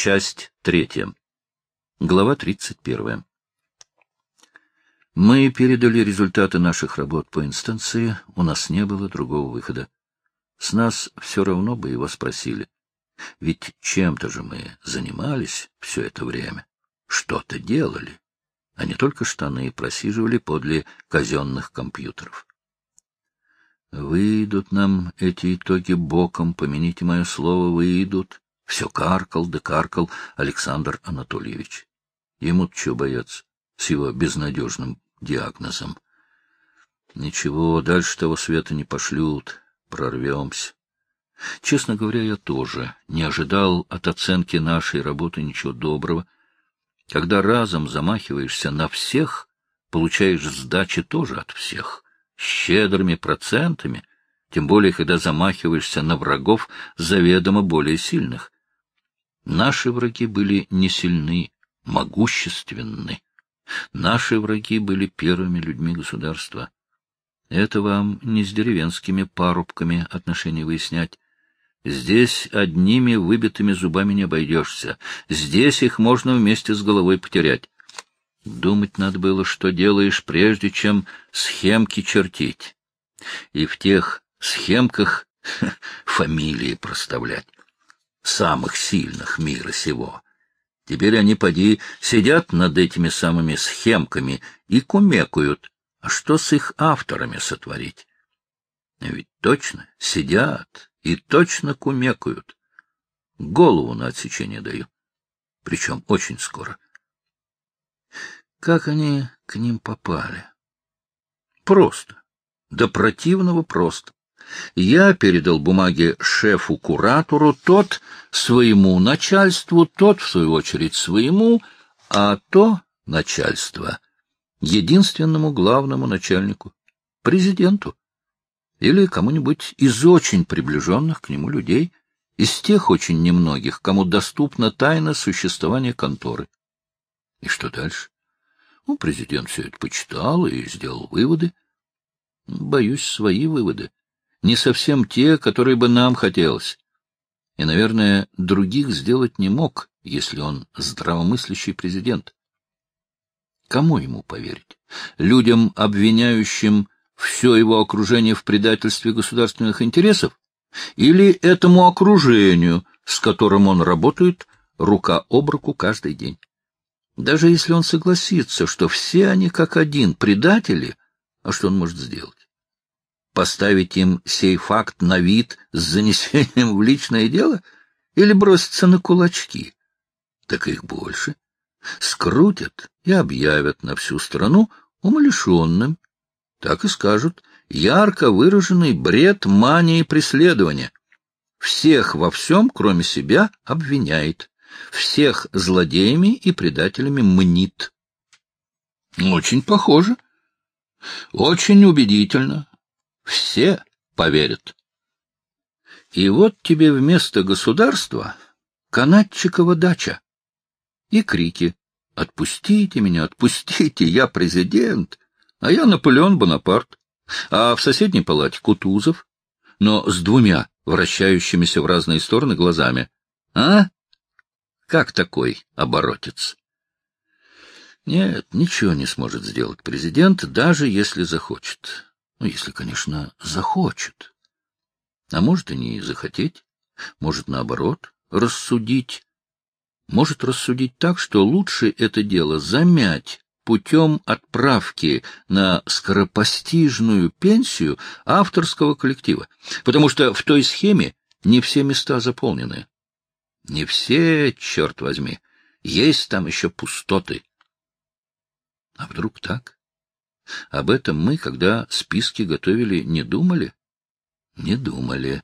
Часть третья. Глава тридцать первая. Мы передали результаты наших работ по инстанции, у нас не было другого выхода. С нас все равно бы его спросили. Ведь чем-то же мы занимались все это время, что-то делали, а не только штаны просиживали подле казенных компьютеров. Выйдут нам эти итоги боком, помяните мое слово, выйдут. Все каркал да каркал Александр Анатольевич. Ему-то чего бояться с его безнадежным диагнозом. Ничего, дальше того света не пошлют, прорвемся. Честно говоря, я тоже не ожидал от оценки нашей работы ничего доброго. Когда разом замахиваешься на всех, получаешь сдачи тоже от всех, щедрыми процентами, тем более, когда замахиваешься на врагов заведомо более сильных. Наши враги были не сильны, могущественны. Наши враги были первыми людьми государства. Это вам не с деревенскими парубками отношения выяснять. Здесь одними выбитыми зубами не обойдешься. Здесь их можно вместе с головой потерять. Думать надо было, что делаешь, прежде чем схемки чертить. И в тех схемках фамилии проставлять. Самых сильных мира сего. Теперь они, поди, сидят над этими самыми схемками и кумекают. А что с их авторами сотворить? Ведь точно сидят и точно кумекают. Голову на отсечение даю. Причем очень скоро. Как они к ним попали? Просто. До противного просто. Я передал бумаги шефу-куратору, тот своему начальству, тот, в свою очередь, своему, а то начальство единственному главному начальнику, президенту или кому-нибудь из очень приближенных к нему людей, из тех очень немногих, кому доступна тайна существования конторы. И что дальше? Ну, президент все это почитал и сделал выводы. Боюсь, свои выводы не совсем те, которые бы нам хотелось. И, наверное, других сделать не мог, если он здравомыслящий президент. Кому ему поверить? Людям, обвиняющим все его окружение в предательстве государственных интересов? Или этому окружению, с которым он работает рука об руку каждый день? Даже если он согласится, что все они как один предатели, а что он может сделать? Поставить им сей факт на вид с занесением в личное дело или броситься на кулачки? Так их больше. Скрутят и объявят на всю страну умалишенным. Так и скажут. Ярко выраженный бред мании преследования. Всех во всем, кроме себя, обвиняет. Всех злодеями и предателями мнит. Очень похоже. Очень убедительно все поверят. И вот тебе вместо государства канатчикова дача. И крики «Отпустите меня, отпустите, я президент, а я Наполеон Бонапарт». А в соседней палате Кутузов, но с двумя вращающимися в разные стороны глазами. А? Как такой оборотец? Нет, ничего не сможет сделать президент, даже если захочет. Ну, если, конечно, захочет. А может и не захотеть, может, наоборот, рассудить. Может рассудить так, что лучше это дело замять путем отправки на скоропостижную пенсию авторского коллектива, потому что в той схеме не все места заполнены. Не все, черт возьми, есть там еще пустоты. А вдруг так? Об этом мы, когда списки готовили, не думали? Не думали.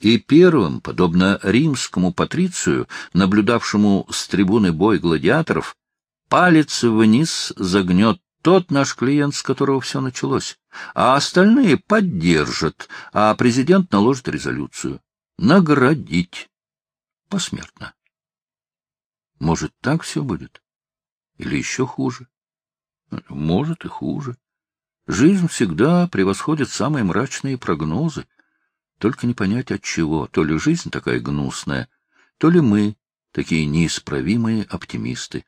И первым, подобно римскому патрицию, наблюдавшему с трибуны бой гладиаторов, палец вниз загнет тот наш клиент, с которого все началось, а остальные поддержат, а президент наложит резолюцию. Наградить. Посмертно. Может, так все будет? Или еще хуже? Может и хуже. Жизнь всегда превосходит самые мрачные прогнозы. Только не понять от чего. То ли жизнь такая гнусная, то ли мы такие неисправимые оптимисты.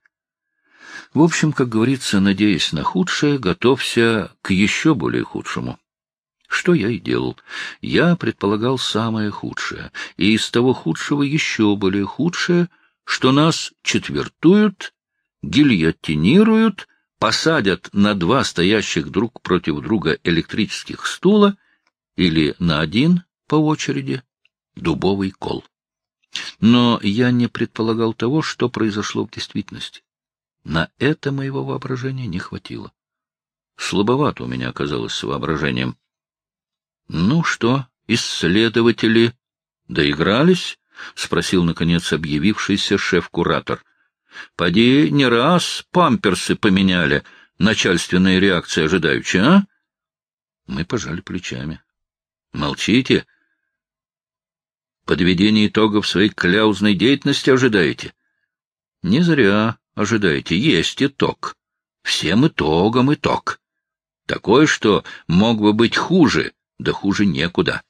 В общем, как говорится, надеясь на худшее, готовься к еще более худшему. Что я и делал. Я предполагал самое худшее, и из того худшего еще более худшее, что нас четвертуют, гильотинируют, посадят на два стоящих друг против друга электрических стула или на один по очереди дубовый кол. Но я не предполагал того, что произошло в действительности. На это моего воображения не хватило. Слабовато у меня оказалось с воображением. — Ну что, исследователи, доигрались? — спросил, наконец, объявившийся шеф-куратор. — Поди не раз памперсы поменяли, начальственная реакция ожидающая, а? Мы пожали плечами. — Молчите. Подведение итогов своей кляузной деятельности ожидаете? — Не зря ожидаете. Есть итог. Всем итогом итог. Такое, что мог бы быть хуже, да хуже некуда.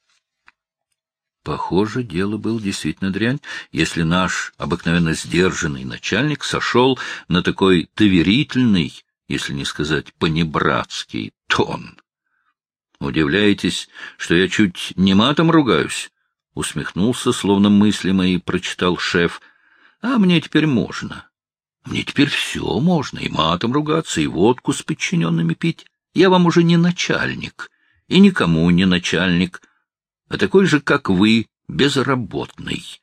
Похоже, дело было действительно дрянь, если наш обыкновенно сдержанный начальник сошел на такой доверительный, если не сказать понебратский, тон. Удивляетесь, что я чуть не матом ругаюсь? Усмехнулся, словно мысли мои прочитал шеф. А мне теперь можно. Мне теперь все можно, и матом ругаться, и водку с подчиненными пить. Я вам уже не начальник, и никому не начальник, а такой же, как вы, безработный.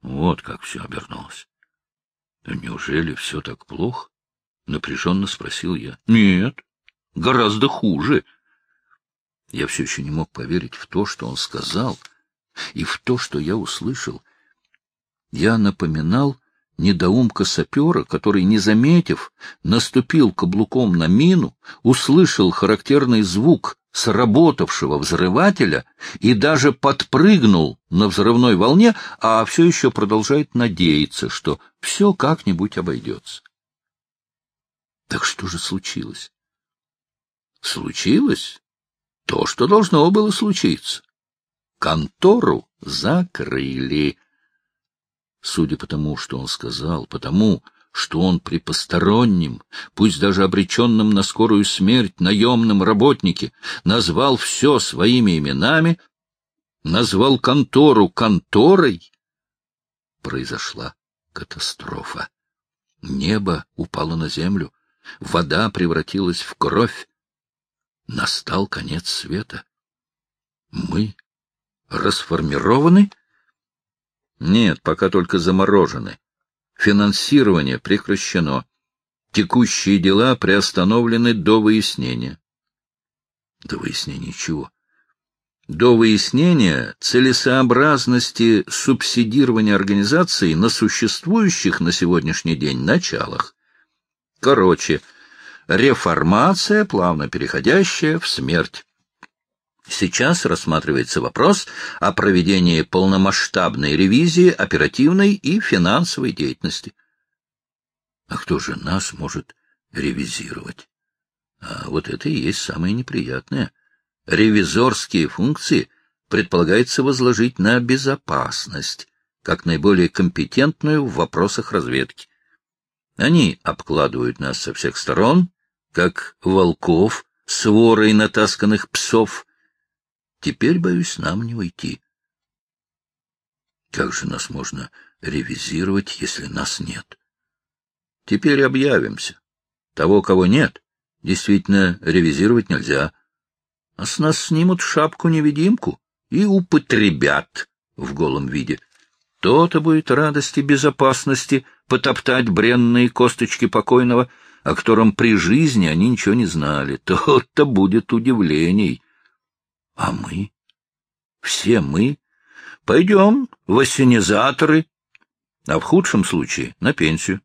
Вот как все обернулось. Неужели все так плохо? Напряженно спросил я. Нет, гораздо хуже. Я все еще не мог поверить в то, что он сказал, и в то, что я услышал. Я напоминал недоумка-сапера, который, не заметив, наступил каблуком на мину, услышал характерный звук сработавшего взрывателя и даже подпрыгнул на взрывной волне, а все еще продолжает надеяться, что все как-нибудь обойдется. Так что же случилось? Случилось то, что должно было случиться. Контору закрыли. Судя по тому, что он сказал, потому, что он при постороннем, пусть даже обреченном на скорую смерть наемном работнике, назвал все своими именами, назвал контору конторой, произошла катастрофа. Небо упало на землю, вода превратилась в кровь. Настал конец света. Мы расформированы? Нет, пока только заморожены. Финансирование прекращено. Текущие дела приостановлены до выяснения. До выяснения чего? До выяснения целесообразности субсидирования организации на существующих на сегодняшний день началах. Короче, реформация, плавно переходящая в смерть. Сейчас рассматривается вопрос о проведении полномасштабной ревизии оперативной и финансовой деятельности. А кто же нас может ревизировать? А вот это и есть самое неприятное. Ревизорские функции предполагается возложить на безопасность, как наиболее компетентную в вопросах разведки. Они обкладывают нас со всех сторон, как волков, сворой натасканных псов, Теперь, боюсь, нам не уйти. Как же нас можно ревизировать, если нас нет? Теперь объявимся. Того, кого нет, действительно ревизировать нельзя. А с нас снимут шапку-невидимку и употребят в голом виде. То-то будет радости безопасности потоптать бренные косточки покойного, о котором при жизни они ничего не знали. То-то будет удивлений. А мы? Все мы? Пойдем в ассенизаторы, а в худшем случае на пенсию.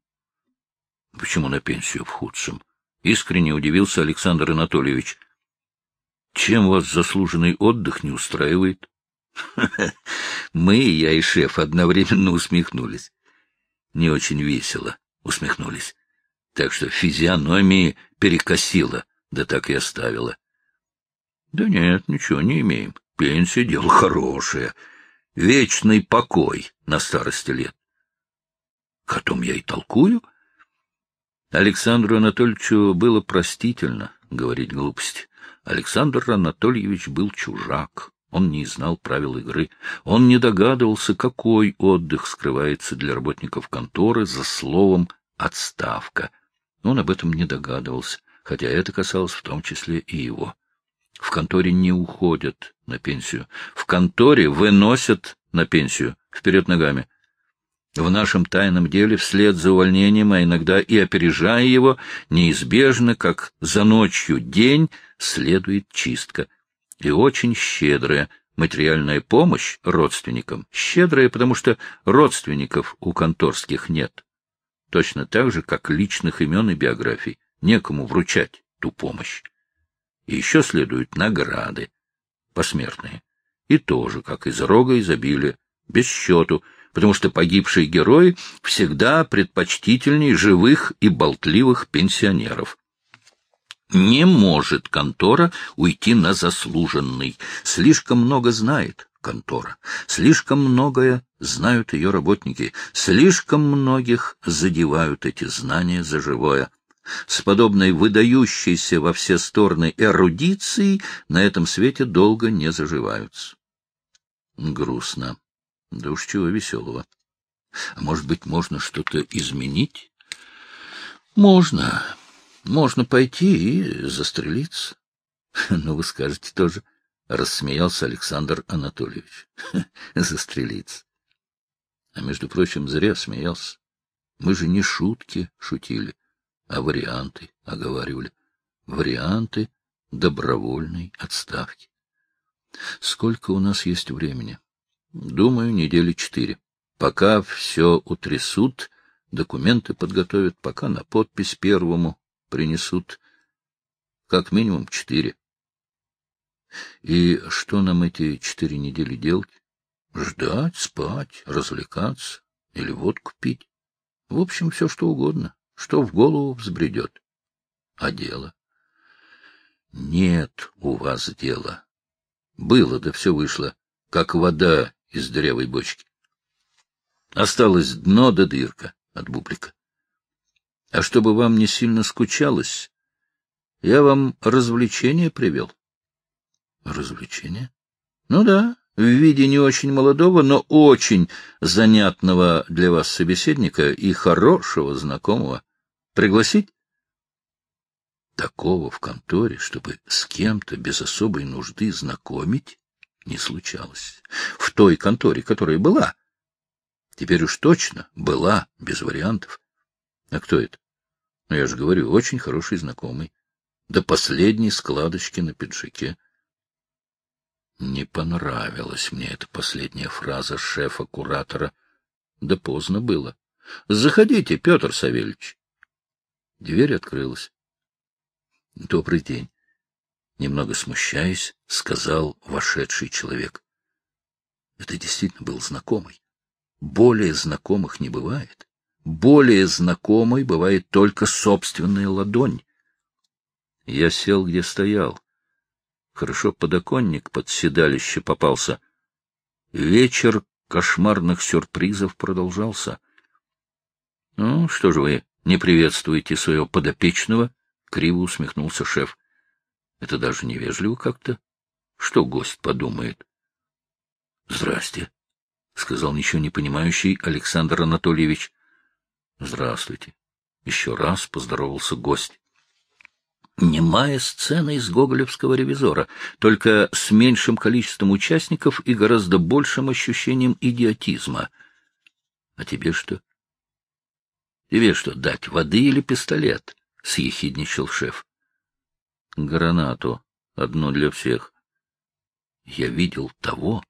Почему на пенсию в худшем? Искренне удивился Александр Анатольевич. Чем вас заслуженный отдых не устраивает? Мы, я и шеф, одновременно усмехнулись. Не очень весело усмехнулись. Так что физиономии перекосило, да так и оставила. Да нет, ничего не имеем. Пенсия — дело хорошее. Вечный покой на старости лет. О я и толкую. Александру Анатольевичу было простительно говорить глупости. Александр Анатольевич был чужак. Он не знал правил игры. Он не догадывался, какой отдых скрывается для работников конторы за словом «отставка». Он об этом не догадывался, хотя это касалось в том числе и его. В конторе не уходят на пенсию. В конторе выносят на пенсию. Вперед ногами. В нашем тайном деле, вслед за увольнением, а иногда и опережая его, неизбежно, как за ночью день, следует чистка. И очень щедрая материальная помощь родственникам. Щедрая, потому что родственников у конторских нет. Точно так же, как личных имен и биографий. Некому вручать ту помощь. И еще следуют награды, посмертные. И тоже, как из рога изобилия, без счету, потому что погибшие герои всегда предпочтительнее живых и болтливых пенсионеров. Не может контора уйти на заслуженный. Слишком много знает контора. Слишком многое знают ее работники. Слишком многих задевают эти знания за живое. С подобной выдающейся во все стороны эрудицией на этом свете долго не заживаются. Грустно. Да уж чего веселого. А может быть, можно что-то изменить? Можно. Можно пойти и застрелиться. Ну, вы скажете тоже, — рассмеялся Александр Анатольевич. Застрелиться. А между прочим, зря смеялся. Мы же не шутки шутили, а варианты оговаривали. Варианты добровольной отставки. Сколько у нас есть времени? Думаю, недели четыре. Пока все утрясут, документы подготовят, пока на подпись первому принесут. Как минимум четыре. И что нам эти четыре недели делать? Ждать, спать, развлекаться или водку пить. В общем, все что угодно, что в голову взбредет. А дело? Нет у вас дела. Было, да все вышло, как вода из дырявой бочки. Осталось дно да дырка от бублика. А чтобы вам не сильно скучалось, я вам развлечение привел. Развлечение? Ну да, в виде не очень молодого, но очень занятного для вас собеседника и хорошего знакомого. Пригласить? Такого в конторе, чтобы с кем-то без особой нужды знакомить, не случалось. В той конторе, которая была. Теперь уж точно была, без вариантов. А кто это? Ну, я же говорю, очень хороший знакомый. До последней складочки на пиджаке. Не понравилась мне эта последняя фраза шефа-куратора. Да поздно было. — Заходите, Петр Савельевич. Дверь открылась. — Добрый день немного смущаясь, сказал вошедший человек. Это действительно был знакомый. Более знакомых не бывает. Более знакомой бывает только собственная ладонь. Я сел, где стоял. Хорошо подоконник под седалище попался. Вечер кошмарных сюрпризов продолжался. — Ну, что же вы не приветствуете своего подопечного? — криво усмехнулся шеф. Это даже невежливо как-то. Что гость подумает? — Здрасте, — сказал ничего не понимающий Александр Анатольевич. — Здравствуйте. Еще раз поздоровался гость. Немая сцена из гоголевского ревизора, только с меньшим количеством участников и гораздо большим ощущением идиотизма. — А тебе что? — Тебе что, дать воды или пистолет? — съехидничал шеф гранату, одну для всех. Я видел того,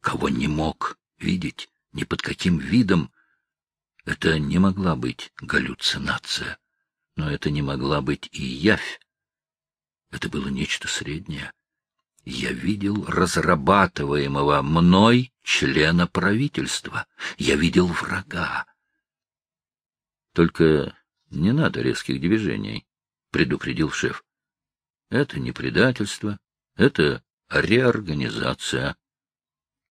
кого не мог видеть ни под каким видом. Это не могла быть галлюцинация, но это не могла быть и явь. Это было нечто среднее. Я видел разрабатываемого мной члена правительства. Я видел врага. Только не надо резких движений, — предупредил шеф. Это не предательство, это реорганизация.